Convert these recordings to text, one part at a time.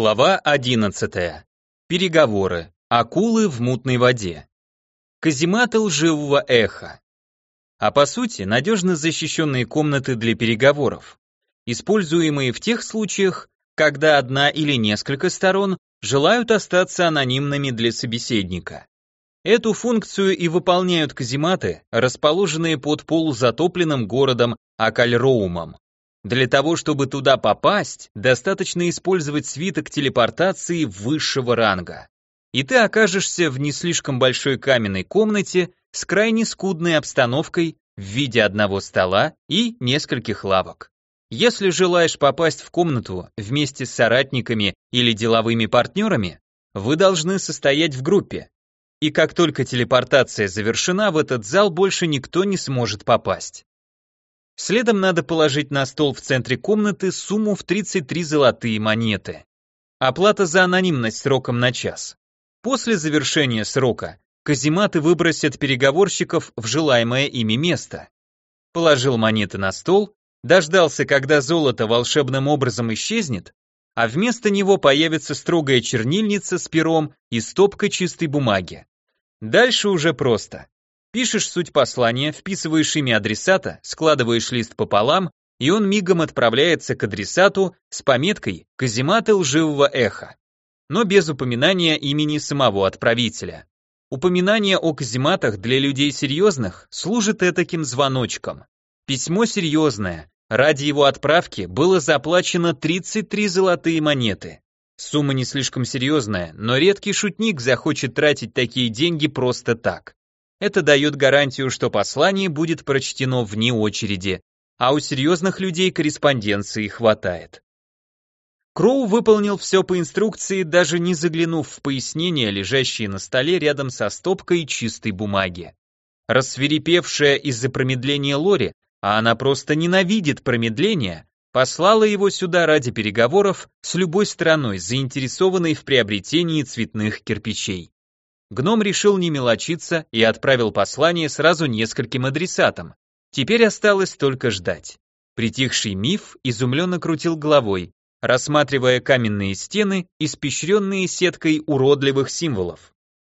Глава 11. Переговоры. Акулы в мутной воде. Казематы лживого эха. А по сути, надежно защищенные комнаты для переговоров, используемые в тех случаях, когда одна или несколько сторон желают остаться анонимными для собеседника. Эту функцию и выполняют казематы, расположенные под полузатопленным городом Акальроумом. Для того, чтобы туда попасть, достаточно использовать свиток телепортации высшего ранга. И ты окажешься в не слишком большой каменной комнате с крайне скудной обстановкой в виде одного стола и нескольких лавок. Если желаешь попасть в комнату вместе с соратниками или деловыми партнерами, вы должны состоять в группе. И как только телепортация завершена, в этот зал больше никто не сможет попасть. Следом надо положить на стол в центре комнаты сумму в 33 золотые монеты. Оплата за анонимность сроком на час. После завершения срока казематы выбросят переговорщиков в желаемое ими место. Положил монеты на стол, дождался, когда золото волшебным образом исчезнет, а вместо него появится строгая чернильница с пером и стопка чистой бумаги. Дальше уже просто. Пишешь суть послания, вписываешь имя адресата, складываешь лист пополам, и он мигом отправляется к адресату с пометкой «Казематы лживого эха», но без упоминания имени самого отправителя. Упоминание о казематах для людей серьезных служит этаким звоночком. Письмо серьезное, ради его отправки было заплачено 33 золотые монеты. Сумма не слишком серьезная, но редкий шутник захочет тратить такие деньги просто так. Это дает гарантию, что послание будет прочтено вне очереди, а у серьезных людей корреспонденции хватает. Кроу выполнил все по инструкции, даже не заглянув в пояснения, лежащие на столе рядом со стопкой чистой бумаги. Рассверепевшая из-за промедления Лори, а она просто ненавидит промедление, послала его сюда ради переговоров с любой страной, заинтересованной в приобретении цветных кирпичей. Гном решил не мелочиться и отправил послание сразу нескольким адресатам. Теперь осталось только ждать. Притихший миф изумленно крутил головой, рассматривая каменные стены, испещренные сеткой уродливых символов.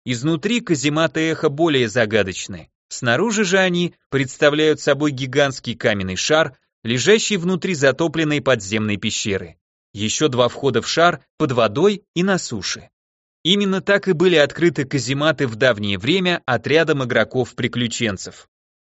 Изнутри казематы эхо более загадочны. Снаружи же они представляют собой гигантский каменный шар, лежащий внутри затопленной подземной пещеры. Еще два входа в шар под водой и на суше. Именно так и были открыты казематы в давнее время отрядом игроков-приключенцев.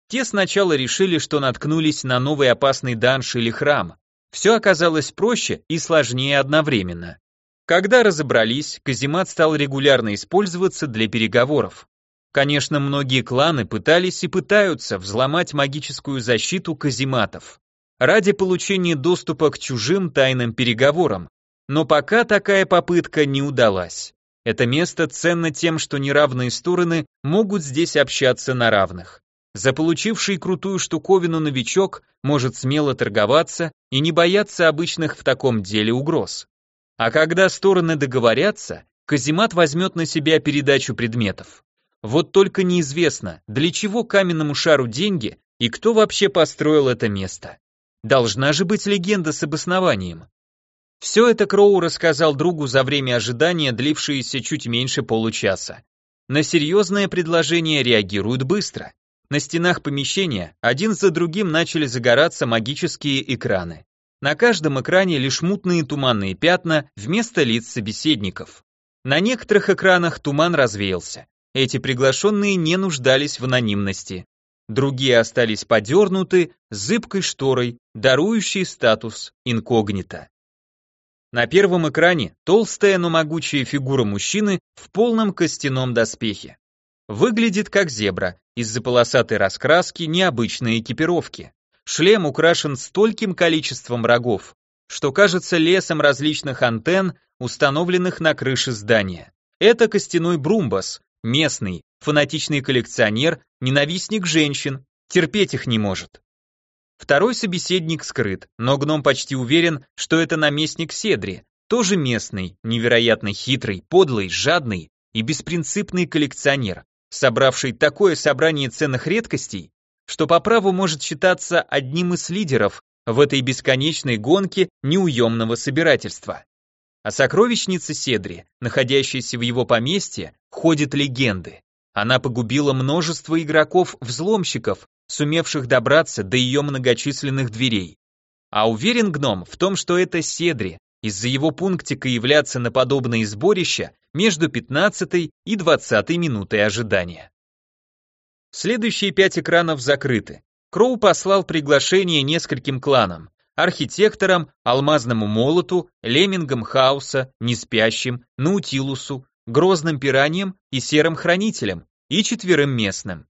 Те сначала решили, что наткнулись на новый опасный данж или храм. Все оказалось проще и сложнее одновременно. Когда разобрались, каземат стал регулярно использоваться для переговоров. Конечно, многие кланы пытались и пытаются взломать магическую защиту казематов ради получения доступа к чужим тайным переговорам, но пока такая попытка не удалась. Это место ценно тем, что неравные стороны могут здесь общаться на равных. Заполучивший крутую штуковину новичок может смело торговаться и не бояться обычных в таком деле угроз. А когда стороны договорятся, Казимат возьмет на себя передачу предметов. Вот только неизвестно, для чего каменному шару деньги и кто вообще построил это место. Должна же быть легенда с обоснованием. Все это Кроу рассказал другу за время ожидания, длившееся чуть меньше получаса. На серьезное предложение реагируют быстро. На стенах помещения один за другим начали загораться магические экраны. На каждом экране лишь мутные туманные пятна вместо лиц собеседников. На некоторых экранах туман развеялся. Эти приглашенные не нуждались в анонимности. Другие остались подернуты зыбкой шторой, дарующей статус инкогнито. На первом экране толстая, но могучая фигура мужчины в полном костяном доспехе. Выглядит как зебра, из-за полосатой раскраски необычной экипировки. Шлем украшен стольким количеством рогов, что кажется лесом различных антенн, установленных на крыше здания. Это костяной брумбас, местный, фанатичный коллекционер, ненавистник женщин, терпеть их не может. Второй собеседник скрыт, но гном почти уверен, что это наместник Седри, тоже местный, невероятно хитрый, подлый, жадный и беспринципный коллекционер, собравший такое собрание ценных редкостей, что по праву может считаться одним из лидеров в этой бесконечной гонке неуемного собирательства. О сокровищнице Седри, находящейся в его поместье, ходят легенды. Она погубила множество игроков-взломщиков, сумевших добраться до ее многочисленных дверей. А уверен гном в том, что это Седри, из-за его пунктика являться на подобные сборища между 15 и 20 минутой ожидания. Следующие пять экранов закрыты. Кроу послал приглашение нескольким кланам, архитекторам, алмазному молоту, леммингам хаоса, неспящим, наутилусу, грозным пираньям и серым хранителям, и четверым местным.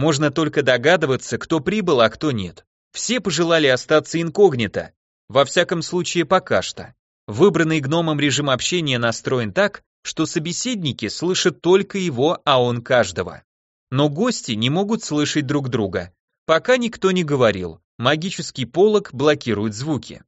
Можно только догадываться, кто прибыл, а кто нет. Все пожелали остаться инкогнито, во всяком случае пока что. Выбранный гномом режим общения настроен так, что собеседники слышат только его, а он каждого. Но гости не могут слышать друг друга. Пока никто не говорил, магический полог блокирует звуки.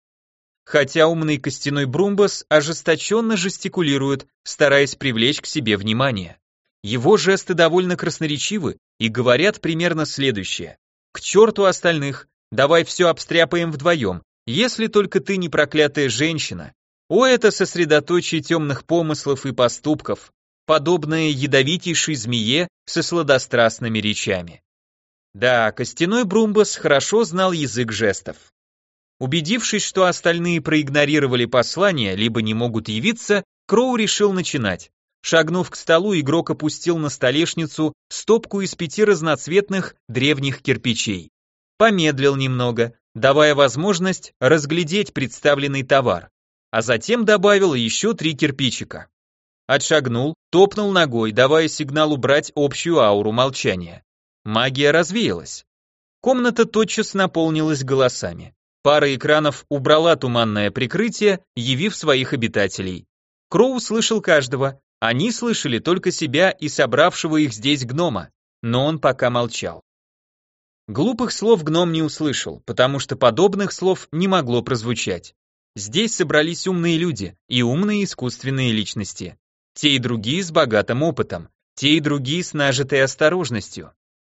Хотя умный костяной Брумбас ожесточенно жестикулирует, стараясь привлечь к себе внимание. Его жесты довольно красноречивы и говорят примерно следующее. «К черту остальных, давай все обстряпаем вдвоем, если только ты не проклятая женщина, о, это сосредоточие темных помыслов и поступков, подобное ядовитейшей змее со сладострастными речами. Да, костяной Брумбас хорошо знал язык жестов. Убедившись, что остальные проигнорировали послание, либо не могут явиться, Кроу решил начинать. Шагнув к столу, игрок опустил на столешницу стопку из пяти разноцветных древних кирпичей. Помедлил немного, давая возможность разглядеть представленный товар а затем добавил еще три кирпичика. Отшагнул, топнул ногой, давая сигнал убрать общую ауру молчания. Магия развеялась. Комната тотчас наполнилась голосами. Пара экранов убрала туманное прикрытие, явив своих обитателей. Кроу слышал каждого, они слышали только себя и собравшего их здесь гнома, но он пока молчал. Глупых слов гном не услышал, потому что подобных слов не могло прозвучать. Здесь собрались умные люди и умные искусственные личности. Те и другие с богатым опытом, те и другие с нажитой осторожностью.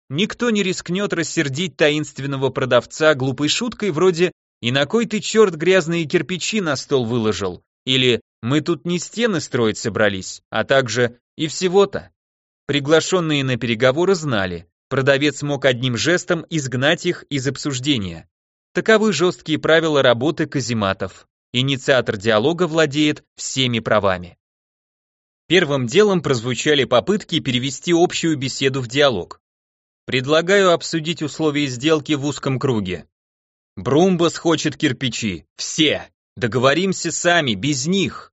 Никто не рискнет рассердить таинственного продавца глупой шуткой вроде «И на кой ты черт грязные кирпичи на стол выложил?» Или «Мы тут не стены строить собрались», а также «И всего-то». Приглашенные на переговоры знали, продавец мог одним жестом изгнать их из обсуждения. Таковы жесткие правила работы казематов. Инициатор диалога владеет всеми правами. Первым делом прозвучали попытки перевести общую беседу в диалог. Предлагаю обсудить условия сделки в узком круге. Брумбас хочет кирпичи. Все. Договоримся сами, без них.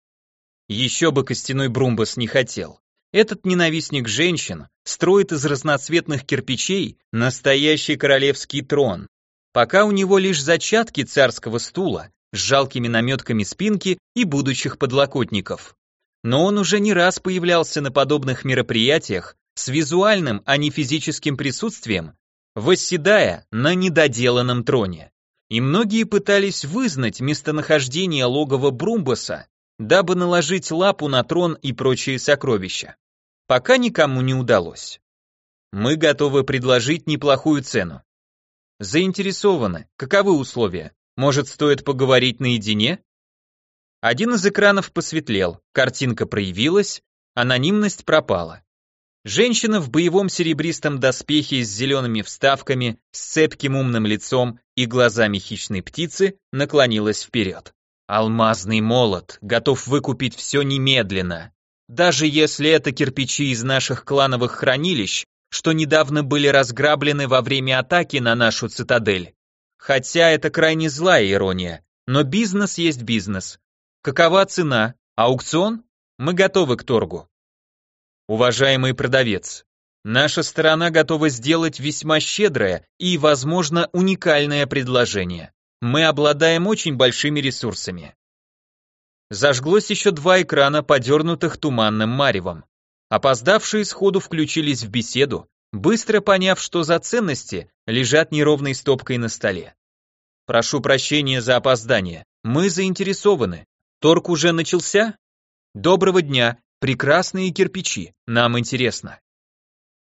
Еще бы костяной Брумбас не хотел. Этот ненавистник женщин строит из разноцветных кирпичей настоящий королевский трон, Пока у него лишь зачатки царского стула с жалкими наметками спинки и будущих подлокотников. Но он уже не раз появлялся на подобных мероприятиях с визуальным, а не физическим присутствием, восседая на недоделанном троне. И многие пытались вызнать местонахождение логова Брумбаса, дабы наложить лапу на трон и прочие сокровища. Пока никому не удалось. Мы готовы предложить неплохую цену. Заинтересованы. Каковы условия? Может, стоит поговорить наедине? Один из экранов посветлел, картинка проявилась, анонимность пропала. Женщина в боевом серебристом доспехе с зелеными вставками, с цепким умным лицом и глазами хищной птицы наклонилась вперед. Алмазный молот, готов выкупить все немедленно. Даже если это кирпичи из наших клановых хранилищ, что недавно были разграблены во время атаки на нашу цитадель. Хотя это крайне злая ирония, но бизнес есть бизнес. Какова цена? Аукцион? Мы готовы к торгу. Уважаемый продавец, наша сторона готова сделать весьма щедрое и, возможно, уникальное предложение. Мы обладаем очень большими ресурсами. Зажглось еще два экрана, подернутых туманным маревом. Опоздавшие сходу включились в беседу, быстро поняв, что за ценности лежат неровной стопкой на столе. Прошу прощения за опоздание. Мы заинтересованы. Торг уже начался? Доброго дня. Прекрасные кирпичи. Нам интересно.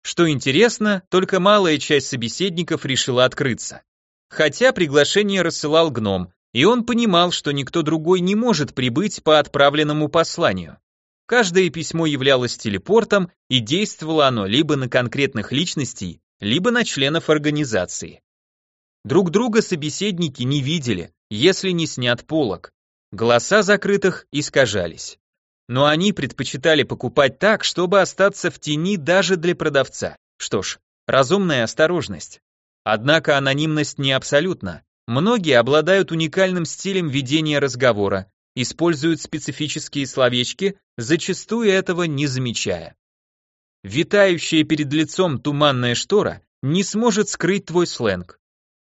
Что интересно, только малая часть собеседников решила открыться. Хотя приглашение рассылал гном, И он понимал, что никто другой не может прибыть по отправленному посланию. Каждое письмо являлось телепортом, и действовало оно либо на конкретных личностей, либо на членов организации. Друг друга собеседники не видели, если не снят полог. Голоса закрытых искажались. Но они предпочитали покупать так, чтобы остаться в тени даже для продавца. Что ж, разумная осторожность. Однако анонимность не абсолютна. Многие обладают уникальным стилем ведения разговора, используют специфические словечки, зачастую этого не замечая. Витающая перед лицом туманная штора не сможет скрыть твой сленг.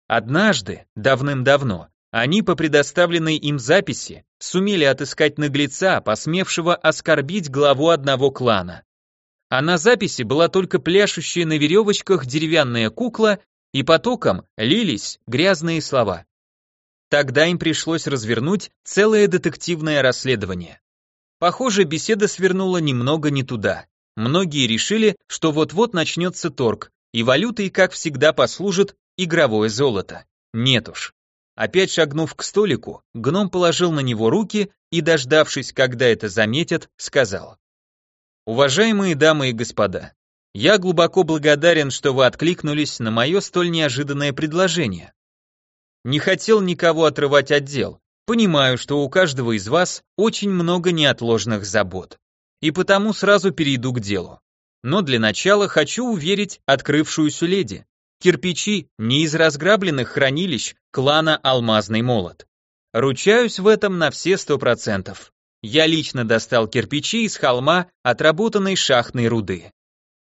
Однажды, давным-давно, они по предоставленной им записи сумели отыскать наглеца, посмевшего оскорбить главу одного клана. А на записи была только пляшущая на веревочках деревянная кукла, и потоком лились грязные слова. Тогда им пришлось развернуть целое детективное расследование. Похоже, беседа свернула немного не туда. Многие решили, что вот-вот начнется торг, и валютой, как всегда, послужит игровое золото. Нет уж. Опять шагнув к столику, гном положил на него руки и, дождавшись, когда это заметят, сказал. «Уважаемые дамы и господа, я глубоко благодарен, что вы откликнулись на мое столь неожиданное предложение. Не хотел никого отрывать от дел. Понимаю, что у каждого из вас очень много неотложных забот. И потому сразу перейду к делу. Но для начала хочу уверить открывшуюся леди. Кирпичи не из разграбленных хранилищ клана Алмазный Молот. Ручаюсь в этом на все сто процентов. Я лично достал кирпичи из холма отработанной шахтной руды.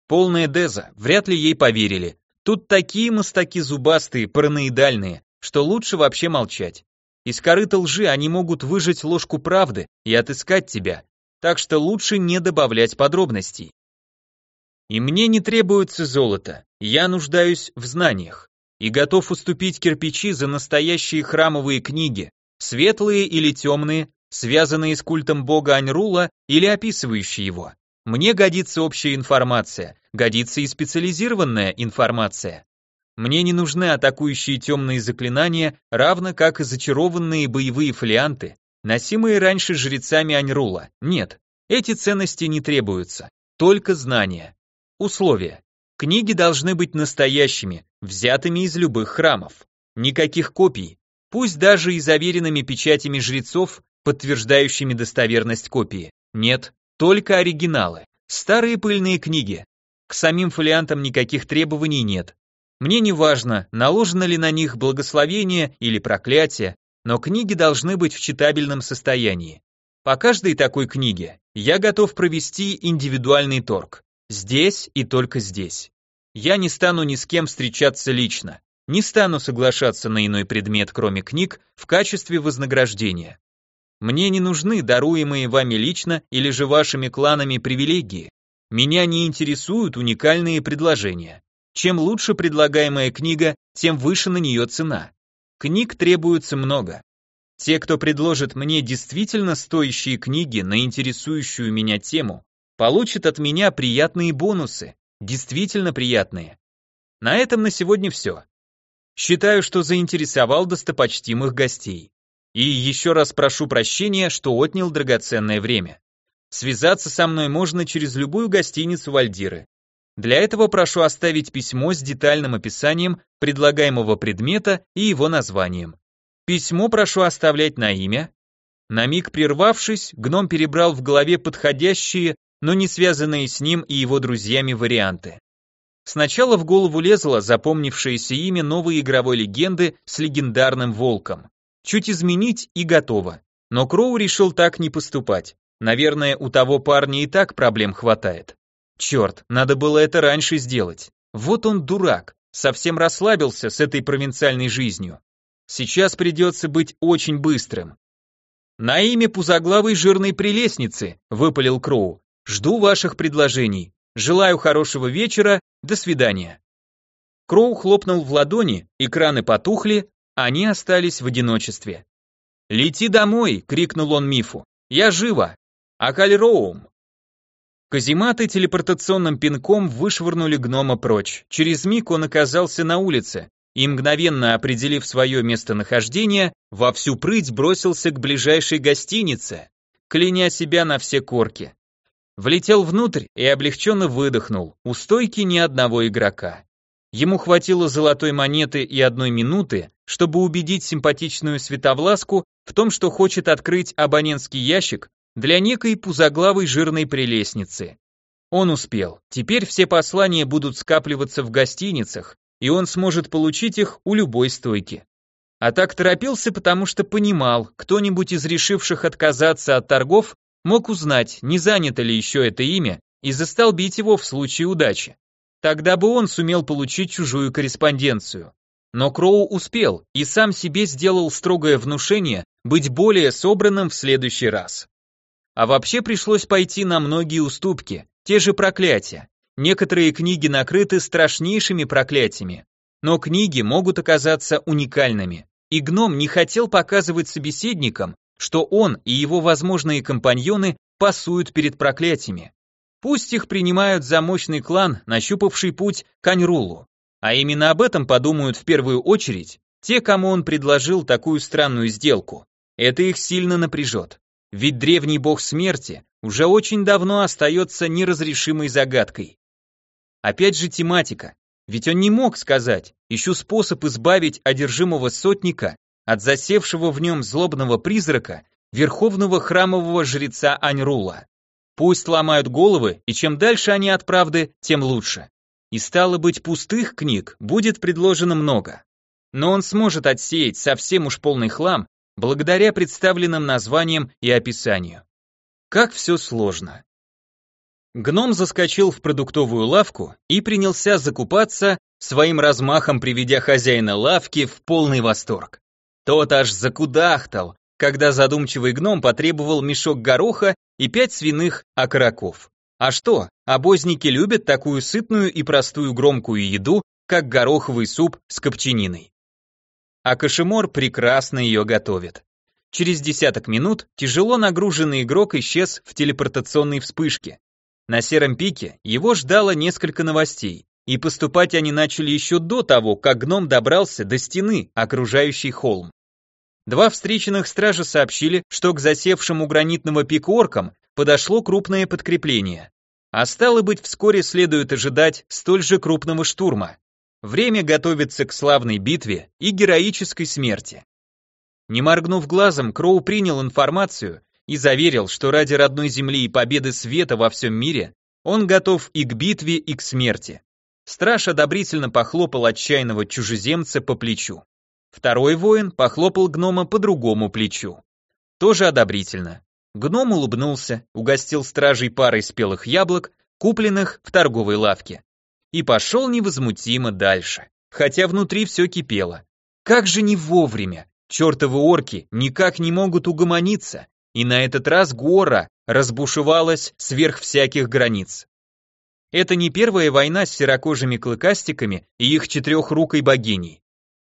Полная Деза, вряд ли ей поверили. Тут такие мастаки зубастые, параноидальные, что лучше вообще молчать. Из корыта лжи они могут выжать ложку правды и отыскать тебя, так что лучше не добавлять подробностей. И мне не требуется золото, я нуждаюсь в знаниях и готов уступить кирпичи за настоящие храмовые книги, светлые или темные, связанные с культом бога Аньрула или описывающие его. Мне годится общая информация, годится и специализированная информация. Мне не нужны атакующие темные заклинания, равно как и зачарованные боевые фолианты, носимые раньше жрецами Аньрула. Нет, эти ценности не требуются, только знания. Условия. Книги должны быть настоящими, взятыми из любых храмов. Никаких копий, пусть даже и заверенными печатями жрецов, подтверждающими достоверность копии. Нет, только оригиналы. Старые пыльные книги. К самим фолиантам никаких требований нет, мне не важно, наложено ли на них благословение или проклятие, но книги должны быть в читабельном состоянии. По каждой такой книге я готов провести индивидуальный торг. Здесь и только здесь. Я не стану ни с кем встречаться лично, не стану соглашаться на иной предмет, кроме книг, в качестве вознаграждения. Мне не нужны даруемые вами лично или же вашими кланами привилегии. Меня не интересуют уникальные предложения. Чем лучше предлагаемая книга, тем выше на нее цена. Книг требуется много. Те, кто предложит мне действительно стоящие книги на интересующую меня тему, получат от меня приятные бонусы, действительно приятные. На этом на сегодня все. Считаю, что заинтересовал достопочтимых гостей. И еще раз прошу прощения, что отнял драгоценное время. Связаться со мной можно через любую гостиницу Вальдиры. Для этого прошу оставить письмо с детальным описанием предлагаемого предмета и его названием. Письмо прошу оставлять на имя. На миг прервавшись, гном перебрал в голове подходящие, но не связанные с ним и его друзьями варианты. Сначала в голову лезло запомнившееся имя новой игровой легенды с легендарным волком. Чуть изменить и готово. Но Кроу решил так не поступать. Наверное, у того парня и так проблем хватает. Черт, надо было это раньше сделать. Вот он дурак, совсем расслабился с этой провинциальной жизнью. Сейчас придется быть очень быстрым. На имя пузоглавой жирной прелестницы, выпалил Кроу. Жду ваших предложений. Желаю хорошего вечера, до свидания. Кроу хлопнул в ладони, экраны потухли, они остались в одиночестве. «Лети домой!» — крикнул он Мифу. «Я живо! Акальроум!» Казематы телепортационным пинком вышвырнули гнома прочь. Через миг он оказался на улице, и, мгновенно определив свое местонахождение, во всю прыть бросился к ближайшей гостинице, кляня себя на все корки. Влетел внутрь и облегченно выдохнул, у стойки ни одного игрока. Ему хватило золотой монеты и одной минуты, чтобы убедить симпатичную Световласку в том, что хочет открыть абонентский ящик для некой пузоглавой жирной прелестницы. Он успел. Теперь все послания будут скапливаться в гостиницах, и он сможет получить их у любой стойки. А так торопился, потому что понимал, кто-нибудь из решивших отказаться от торгов мог узнать, не занято ли еще это имя, и застолбить его в случае удачи. Тогда бы он сумел получить чужую корреспонденцию. Но Кроу успел и сам себе сделал строгое внушение быть более собранным в следующий раз. А вообще пришлось пойти на многие уступки, те же проклятия. Некоторые книги накрыты страшнейшими проклятиями, но книги могут оказаться уникальными. И гном не хотел показывать собеседникам, что он и его возможные компаньоны пасуют перед проклятиями. Пусть их принимают за мощный клан, нащупавший путь к Аньрулу. А именно об этом подумают в первую очередь те, кому он предложил такую странную сделку. Это их сильно напряжет. Ведь древний бог смерти уже очень давно остается неразрешимой загадкой. Опять же тематика. Ведь он не мог сказать, ищу способ избавить одержимого сотника от засевшего в нем злобного призрака, верховного храмового жреца Аньрула. Пусть ломают головы, и чем дальше они от правды, тем лучше. И стало быть, пустых книг будет предложено много. Но он сможет отсеять совсем уж полный хлам, благодаря представленным названиям и описанию. Как все сложно. Гном заскочил в продуктовую лавку и принялся закупаться, своим размахом приведя хозяина лавки в полный восторг. Тот аж закудахтал, когда задумчивый гном потребовал мешок гороха и пять свиных окороков. А что, обозники любят такую сытную и простую громкую еду, как гороховый суп с копчениной. А кашемор прекрасно ее готовит. Через десяток минут тяжело нагруженный игрок исчез в телепортационной вспышке. На сером пике его ждало несколько новостей, и поступать они начали еще до того, как гном добрался до стены, окружающей холм. Два встреченных стража сообщили, что к засевшим у гранитного пика оркам подошло крупное подкрепление. А стало быть, вскоре следует ожидать столь же крупного штурма. Время готовится к славной битве и героической смерти. Не моргнув глазом, Кроу принял информацию и заверил, что ради родной земли и победы света во всем мире он готов и к битве, и к смерти. Страж одобрительно похлопал отчаянного чужеземца по плечу. Второй воин похлопал гнома по другому плечу. Тоже одобрительно. Гном улыбнулся, угостил стражей парой спелых яблок, купленных в торговой лавке. И пошел невозмутимо дальше, хотя внутри все кипело. Как же не вовремя! Чертовы орки никак не могут угомониться, и на этот раз гора разбушевалась сверх всяких границ. Это не первая война с серокожими клыкастиками и их четырехрукой богиней.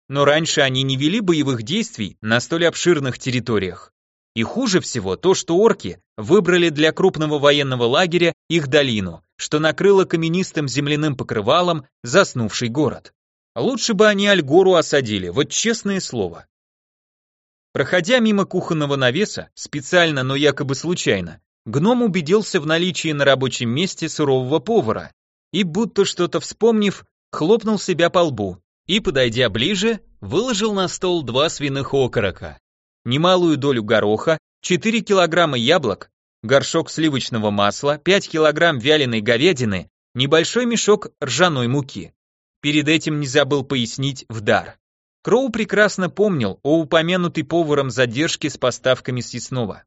Но раньше они не вели боевых действий на столь обширных территориях. И хуже всего то, что орки выбрали для крупного военного лагеря их долину, что накрыло каменистым земляным покрывалом заснувший город. Лучше бы они Альгору осадили, вот честное слово. Проходя мимо кухонного навеса, специально, но якобы случайно, гном убедился в наличии на рабочем месте сурового повара и, будто что-то вспомнив, хлопнул себя по лбу и, подойдя ближе, выложил на стол два свиных окорока, немалую долю гороха, 4 килограмма яблок, горшок сливочного масла, 5 килограмм вяленой говядины, небольшой мешок ржаной муки. Перед этим не забыл пояснить в дар. Кроу прекрасно помнил о упомянутой поваром задержке с поставками съестного.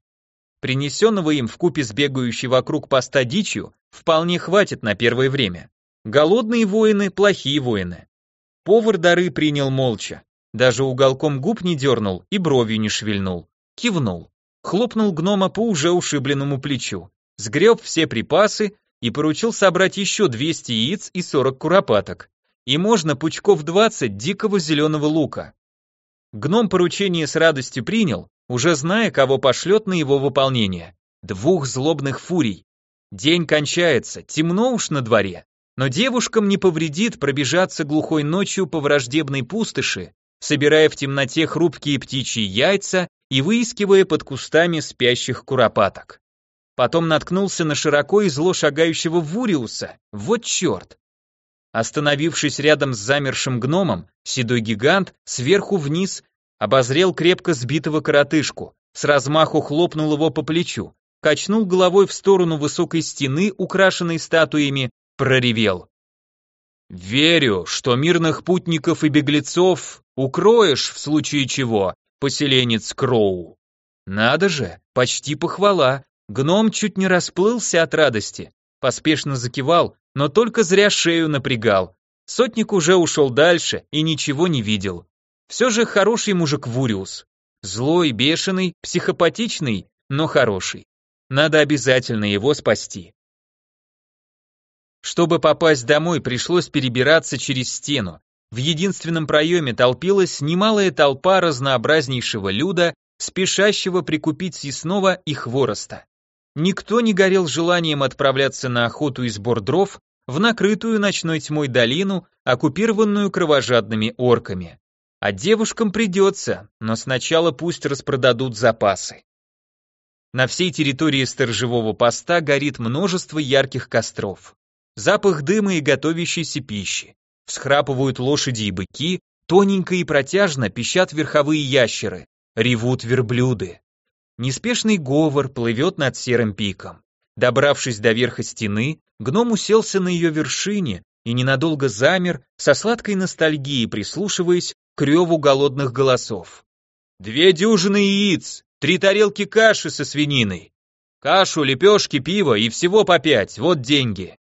Принесенного им в купе с бегающей вокруг поста дичью вполне хватит на первое время. Голодные воины – плохие воины. Повар дары принял молча, даже уголком губ не дернул и бровью не шевельнул. Кивнул. Хлопнул гнома по уже ушибленному плечу. Сгреб все припасы и поручил собрать еще 200 яиц и 40 куропаток и можно пучков 20 дикого зеленого лука. Гном поручение с радостью принял, уже зная, кого пошлет на его выполнение. Двух злобных фурий. День кончается, темно уж на дворе. Но девушкам не повредит пробежаться глухой ночью по враждебной пустоши, собирая в темноте хрупкие птичьи яйца и выискивая под кустами спящих куропаток. Потом наткнулся на широко и зло шагающего Вуриуса. Вот черт! Остановившись рядом с замершим гномом, седой гигант сверху вниз обозрел крепко сбитого коротышку, с размаху хлопнул его по плечу, качнул головой в сторону высокой стены, украшенной статуями, проревел. «Верю, что мирных путников и беглецов укроешь в случае чего, поселенец Кроу». Надо же, почти похвала, гном чуть не расплылся от радости, поспешно закивал, но только зря шею напрягал. Сотник уже ушел дальше и ничего не видел. Все же хороший мужик Вуриус. Злой, бешеный, психопатичный, но хороший. Надо обязательно его спасти. Чтобы попасть домой, пришлось перебираться через стену. В единственном проеме толпилась немалая толпа разнообразнейшего люда, спешащего прикупить съестного и хвороста. Никто не горел желанием отправляться на охоту и сбор дров в накрытую ночной тьмой долину, оккупированную кровожадными орками. А девушкам придется, но сначала пусть распродадут запасы. На всей территории сторожевого поста горит множество ярких костров. Запах дыма и готовящейся пищи. Всхрапывают лошади и быки, тоненько и протяжно пищат верховые ящеры, ревут верблюды. Неспешный говор плывет над серым пиком. Добравшись до верха стены, гном уселся на ее вершине и ненадолго замер, со сладкой ностальгией прислушиваясь к реву голодных голосов. «Две дюжины яиц! Три тарелки каши со свининой! Кашу, лепешки, пиво и всего по пять, вот деньги!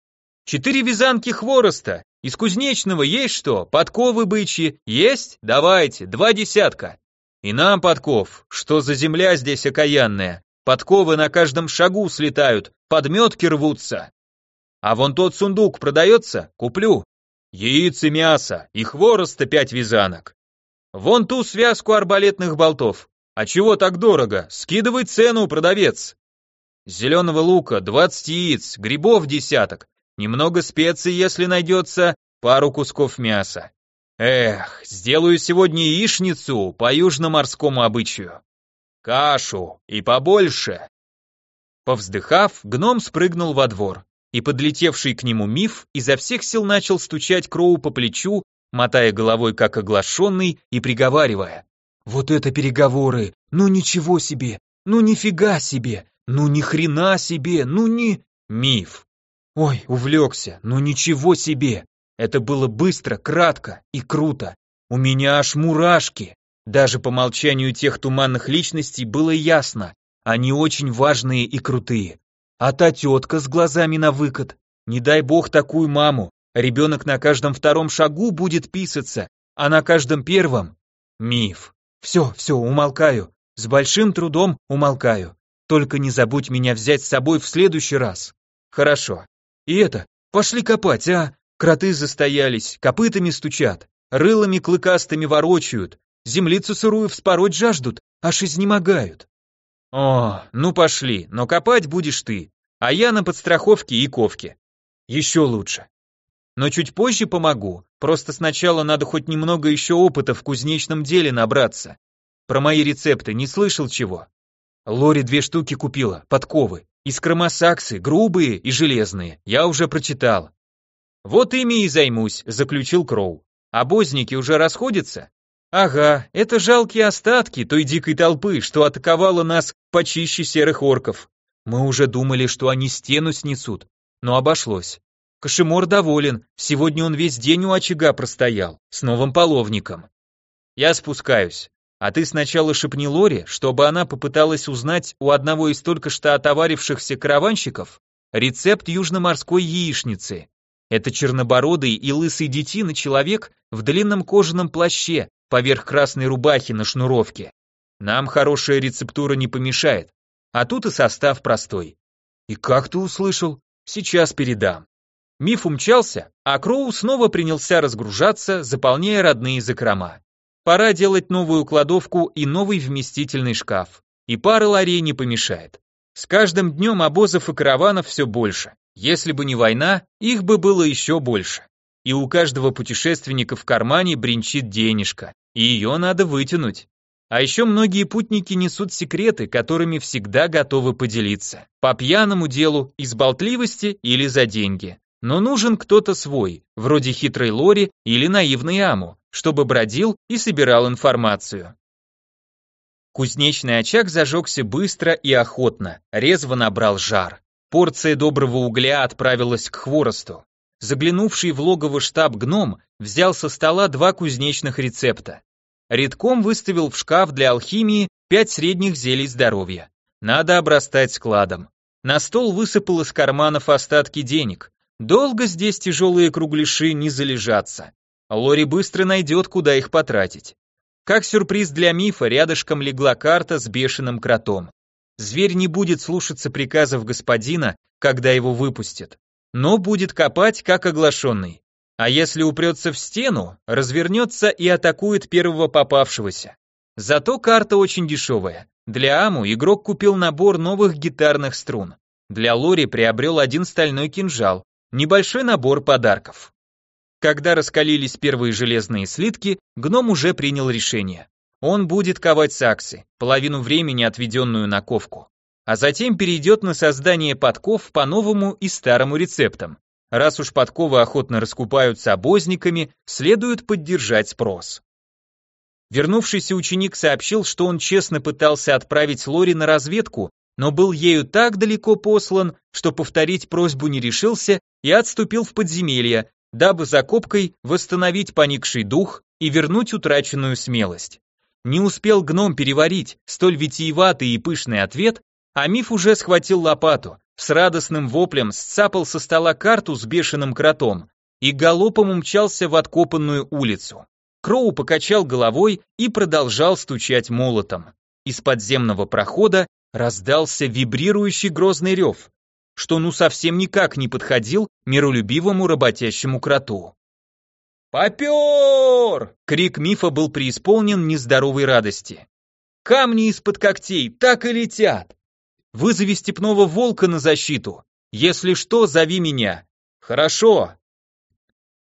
Четыре вязанки хвороста! Из кузнечного есть что? Подковы бычьи? Есть? Давайте, два десятка! И нам подков, что за земля здесь окаянная. Подковы на каждом шагу слетают, подметки рвутся. А вон тот сундук продается? Куплю. Яиц и мясо, и хвороста пять вязанок. Вон ту связку арбалетных болтов. А чего так дорого? Скидывай цену, продавец. Зеленого лука, двадцать яиц, грибов десяток, немного специй, если найдется, пару кусков мяса. Эх, сделаю сегодня яичницу по южно-морскому обычаю. Кашу и побольше. Повздыхав, гном спрыгнул во двор, и подлетевший к нему миф изо всех сил начал стучать Кроу по плечу, мотая головой как оглашенный и приговаривая. «Вот это переговоры! Ну ничего себе! Ну нифига себе! Ну ни хрена себе! Ну ни...» Миф. Ой, увлекся, ну ничего себе! Это было быстро, кратко и круто. У меня аж мурашки. Даже по молчанию тех туманных личностей было ясно, они очень важные и крутые. А та тетка с глазами на выкат, не дай бог такую маму, ребенок на каждом втором шагу будет писаться, а на каждом первом — миф. Все, все, умолкаю, с большим трудом умолкаю. Только не забудь меня взять с собой в следующий раз. Хорошо. И это, пошли копать, а? Кроты застоялись, копытами стучат, рылами клыкастыми ворочают, землицу сырую вспороть жаждут, аж изнемогают. О, ну пошли, но копать будешь ты, а я на подстраховке и ковке. Еще лучше. Но чуть позже помогу, просто сначала надо хоть немного еще опыта в кузнечном деле набраться. Про мои рецепты не слышал чего? Лори две штуки купила, подковы, из кромосаксы, грубые и железные, я уже прочитал. Вот ими и займусь, заключил Кроу. Обозники уже расходятся? Ага, это жалкие остатки той дикой толпы, что атаковала нас почище серых орков. Мы уже думали, что они стену снесут, но обошлось. Кашемор доволен, сегодня он весь день у очага простоял, с новым половником. Я спускаюсь, а ты сначала шепни Лоре, чтобы она попыталась узнать у одного из только что отоварившихся караванщиков рецепт южноморской яичницы. Это чернобородый и лысый детина человек в длинном кожаном плаще, поверх красной рубахи на шнуровке. Нам хорошая рецептура не помешает, а тут и состав простой. И как ты услышал? Сейчас передам. Миф умчался, а Кроу снова принялся разгружаться, заполняя родные закрома. Пора делать новую кладовку и новый вместительный шкаф. И пара ларей не помешает. С каждым днем обозов и караванов все больше. Если бы не война, их бы было еще больше. И у каждого путешественника в кармане бренчит денежка, и ее надо вытянуть. А еще многие путники несут секреты, которыми всегда готовы поделиться. По пьяному делу, из болтливости или за деньги. Но нужен кто-то свой, вроде хитрой Лори или наивной Аму, чтобы бродил и собирал информацию. Кузнечный очаг зажегся быстро и охотно, резво набрал жар. Порция доброго угля отправилась к хворосту. Заглянувший в логово штаб гном взял со стола два кузнечных рецепта. Редком выставил в шкаф для алхимии пять средних зелий здоровья. Надо обрастать складом. На стол высыпал из карманов остатки денег. Долго здесь тяжелые кругляши не залежатся. Лори быстро найдет, куда их потратить. Как сюрприз для мифа, рядышком легла карта с бешеным кротом. Зверь не будет слушаться приказов господина, когда его выпустят, но будет копать, как оглашенный. А если упрется в стену, развернется и атакует первого попавшегося. Зато карта очень дешевая. Для Аму игрок купил набор новых гитарных струн. Для Лори приобрел один стальной кинжал, небольшой набор подарков. Когда раскалились первые железные слитки, гном уже принял решение. Он будет ковать саксы, половину времени отведенную на ковку. А затем перейдет на создание подков по новому и старому рецептам. Раз уж подковы охотно раскупаются обозниками, следует поддержать спрос. Вернувшийся ученик сообщил, что он честно пытался отправить Лори на разведку, но был ею так далеко послан, что повторить просьбу не решился и отступил в подземелье, дабы закопкой восстановить поникший дух и вернуть утраченную смелость. Не успел гном переварить столь витиеватый и пышный ответ, а миф уже схватил лопату, с радостным воплем сцапал со стола карту с бешеным кротом и галопом умчался в откопанную улицу. Кроу покачал головой и продолжал стучать молотом. Из подземного прохода раздался вибрирующий грозный рев, что ну совсем никак не подходил миролюбивому работящему кроту. «Попер!» — крик мифа был преисполнен нездоровой радости. «Камни из-под когтей так и летят! Вызови степного волка на защиту. Если что, зови меня. Хорошо.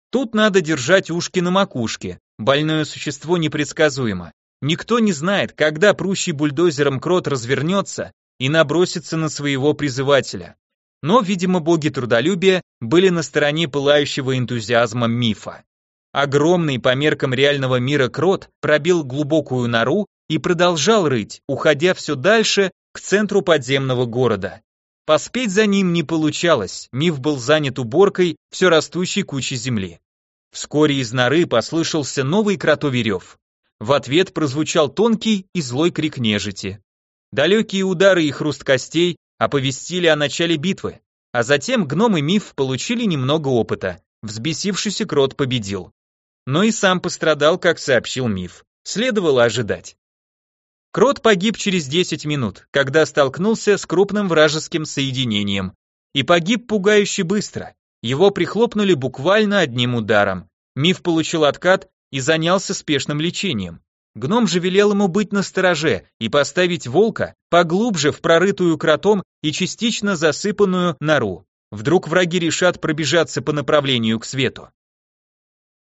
Тут надо держать ушки на макушке. Больное существо непредсказуемо. Никто не знает, когда прущий бульдозером крот развернется и набросится на своего призывателя. Но, видимо, боги трудолюбия были на стороне пылающего энтузиазма мифа. Огромный по меркам реального мира крот пробил глубокую нору и продолжал рыть, уходя все дальше к центру подземного города. Поспеть за ним не получалось, миф был занят уборкой все растущей кучи земли. Вскоре из норы послышался новый кротовий рев. В ответ прозвучал тонкий и злой крик нежити. Далекие удары и хруст костей оповестили о начале битвы, а затем гном и миф получили немного опыта, взбесившийся крот победил. Но и сам пострадал, как сообщил миф. Следовало ожидать. Крот погиб через 10 минут, когда столкнулся с крупным вражеским соединением. И погиб пугающе быстро. Его прихлопнули буквально одним ударом. Миф получил откат и занялся спешным лечением. Гном же велел ему быть настороже и поставить волка поглубже в прорытую кротом и частично засыпанную нору. Вдруг враги решат пробежаться по направлению к свету.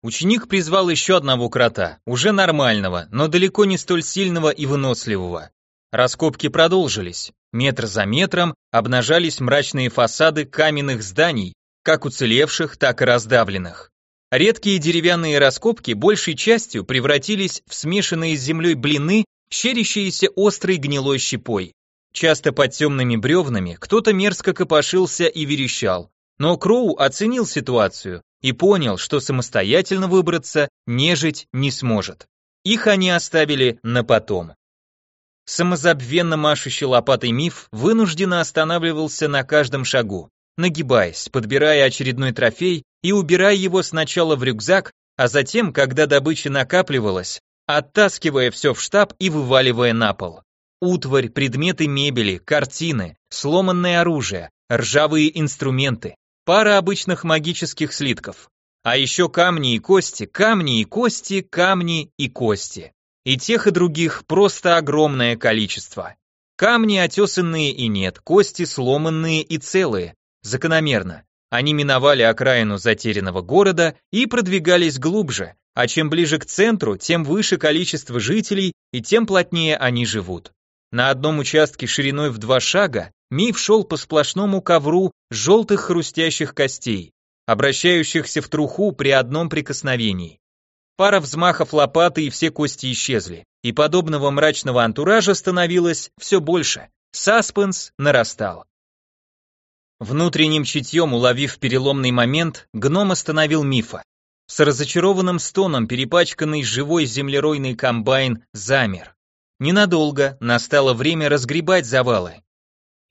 Ученик призвал еще одного крота, уже нормального, но далеко не столь сильного и выносливого. Раскопки продолжились. Метр за метром обнажались мрачные фасады каменных зданий, как уцелевших, так и раздавленных. Редкие деревянные раскопки большей частью превратились в смешанные с землей блины, щерящиеся острой гнилой щепой. Часто под темными бревнами кто-то мерзко копошился и верещал. Но Кроу оценил ситуацию и понял, что самостоятельно выбраться нежить не сможет. Их они оставили на потом. Самозабвенно машущий лопатой миф вынужденно останавливался на каждом шагу, нагибаясь, подбирая очередной трофей и убирая его сначала в рюкзак, а затем, когда добыча накапливалась, оттаскивая все в штаб и вываливая на пол. Утварь, предметы мебели, картины, сломанное оружие, ржавые инструменты, пара обычных магических слитков. А еще камни и кости, камни и кости, камни и кости. И тех и других просто огромное количество. Камни отесанные и нет, кости сломанные и целые. Закономерно. Они миновали окраину затерянного города и продвигались глубже, а чем ближе к центру, тем выше количество жителей и тем плотнее они живут. На одном участке шириной в два шага Миф шел по сплошному ковру желтых хрустящих костей, обращающихся в труху при одном прикосновении. Пара взмахов лопаты и все кости исчезли, и подобного мрачного антуража становилось все больше. Саспенс нарастал. Внутренним чутьем уловив переломный момент, гном остановил мифа. С разочарованным стоном перепачканный живой землеройный комбайн замер. Ненадолго настало время разгребать завалы.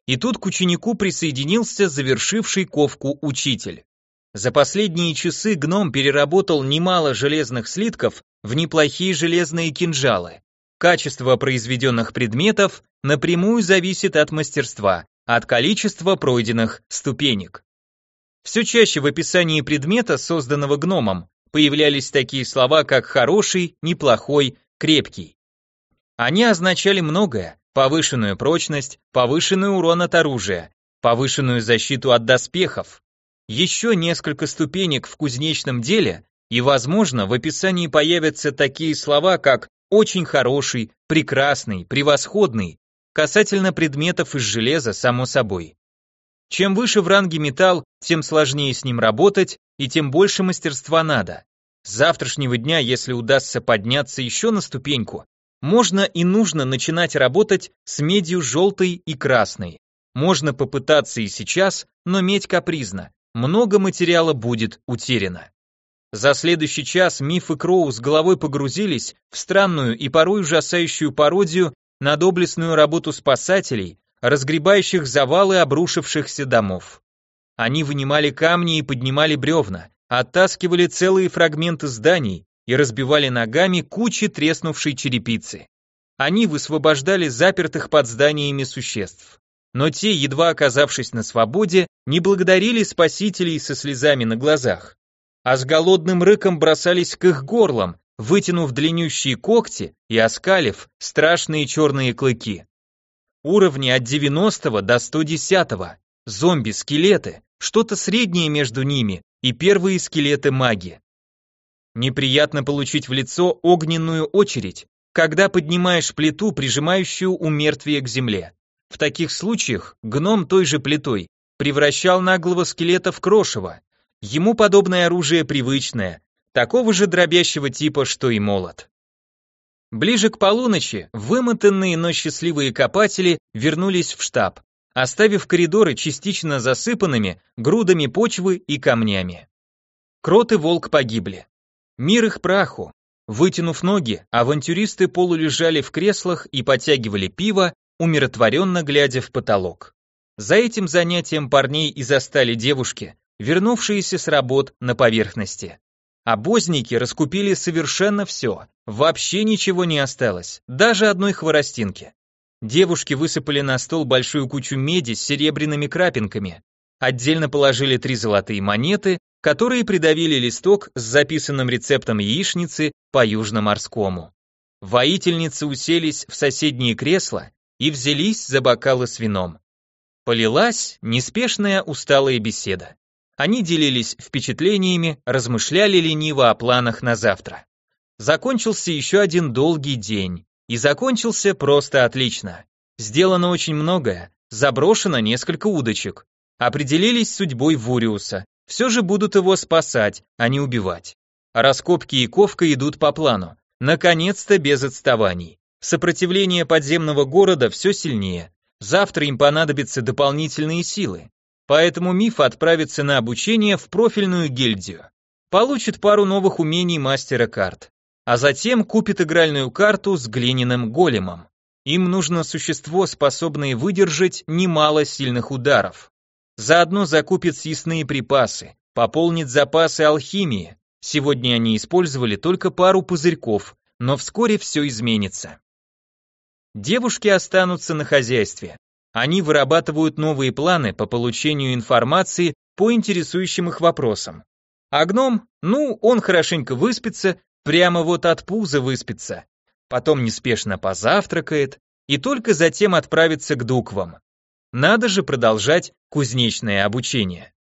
И тут к ученику присоединился завершивший ковку учитель. За последние часы гном переработал немало железных слитков в неплохие железные кинжалы. Качество произведенных предметов напрямую зависит от мастерства, от количества пройденных ступенек. Все чаще в описании предмета, созданного гномом, появлялись такие слова, как «хороший», «неплохой», «крепкий». Они означали многое, повышенную прочность, повышенный урон от оружия, повышенную защиту от доспехов, еще несколько ступенек в кузнечном деле, и, возможно, в описании появятся такие слова, как «очень хороший», «прекрасный», «превосходный», касательно предметов из железа, само собой. Чем выше в ранге металл, тем сложнее с ним работать, и тем больше мастерства надо. С завтрашнего дня, если удастся подняться еще на ступеньку, можно и нужно начинать работать с медью желтой и красной. Можно попытаться и сейчас, но медь капризна. Много материала будет утеряно. За следующий час Миф и Кроу с головой погрузились в странную и порой ужасающую пародию на доблестную работу спасателей, разгребающих завалы обрушившихся домов. Они вынимали камни и поднимали бревна, оттаскивали целые фрагменты зданий, и разбивали ногами кучи треснувшей черепицы. Они высвобождали запертых под зданиями существ. Но те, едва оказавшись на свободе, не благодарили спасителей со слезами на глазах, а с голодным рыком бросались к их горлам, вытянув длиннющие когти и оскалив страшные черные клыки. Уровни от 90 до 110, зомби-скелеты, что-то среднее между ними и первые скелеты маги. Неприятно получить в лицо огненную очередь, когда поднимаешь плиту, прижимающую умертвие к земле. В таких случаях гном той же плитой превращал наглого скелета в крошево. Ему подобное оружие привычное, такого же дробящего типа, что и молот. Ближе к полуночи вымотанные, но счастливые копатели вернулись в штаб, оставив коридоры частично засыпанными грудами почвы и камнями. Крот и волк погибли. Мир их праху. Вытянув ноги, авантюристы полулежали в креслах и потягивали пиво, умиротворенно глядя в потолок. За этим занятием парней и застали девушки, вернувшиеся с работ на поверхности. Обозники раскупили совершенно все, вообще ничего не осталось, даже одной хворостинки. Девушки высыпали на стол большую кучу меди с серебряными крапинками, отдельно положили три золотые монеты, которые придавили листок с записанным рецептом яичницы по южно-морскому. Воительницы уселись в соседние кресла и взялись за бокалы с вином. Полилась неспешная усталая беседа. Они делились впечатлениями, размышляли лениво о планах на завтра. Закончился еще один долгий день. И закончился просто отлично. Сделано очень многое, заброшено несколько удочек. Определились судьбой Вуриуса, все же будут его спасать, а не убивать. Раскопки и ковка идут по плану. Наконец-то без отставаний. Сопротивление подземного города все сильнее. Завтра им понадобятся дополнительные силы. Поэтому Миф отправится на обучение в профильную гильдию. Получит пару новых умений мастера карт. А затем купит игральную карту с глиняным големом. Им нужно существо, способное выдержать немало сильных ударов. Заодно закупит съестные припасы, пополнит запасы алхимии. Сегодня они использовали только пару пузырьков, но вскоре все изменится. Девушки останутся на хозяйстве. Они вырабатывают новые планы по получению информации по интересующим их вопросам. А гном, ну, он хорошенько выспится, прямо вот от пуза выспится. Потом неспешно позавтракает и только затем отправится к дуквам. Надо же продолжать кузнечное обучение.